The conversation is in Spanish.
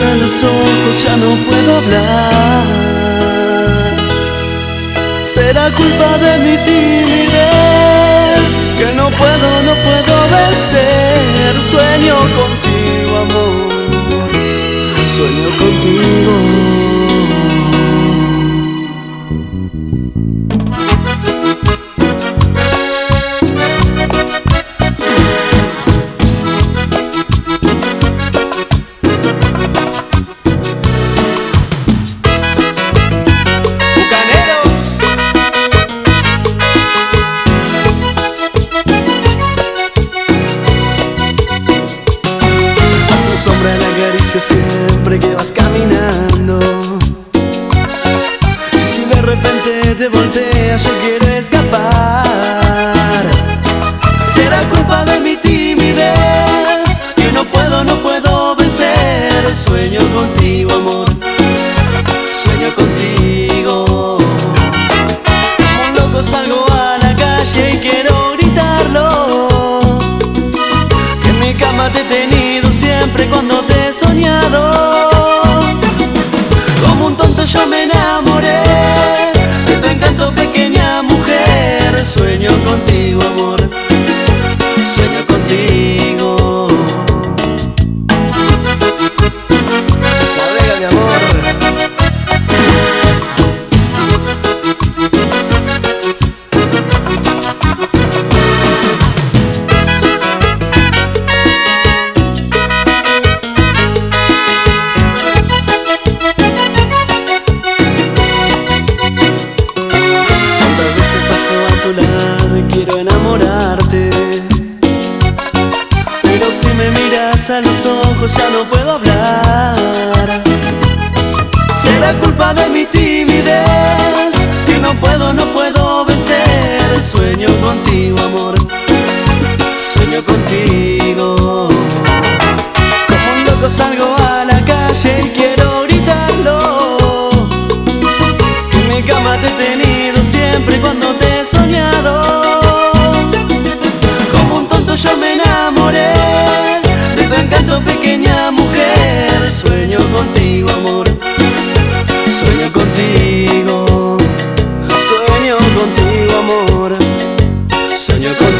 a los ojos ya no puedo hablar. Será culpa de mi timidez que no puedo, no puedo vencer. Sueño contigo, amor. Sueño contigo. Siempre que vas caminando. Y si de repente te volteas, yo quiero escapar. Será culpa de mi timidez, que no puedo, no puedo vencer. Sueño contigo, amor. Sueño contigo. Como un loco salgo a la calle y quiero gritarlo. En mi cama te he tenido siempre cuando te he soñado. Como un tonto yo me enamoré a los ojos ya no puedo hablar sueño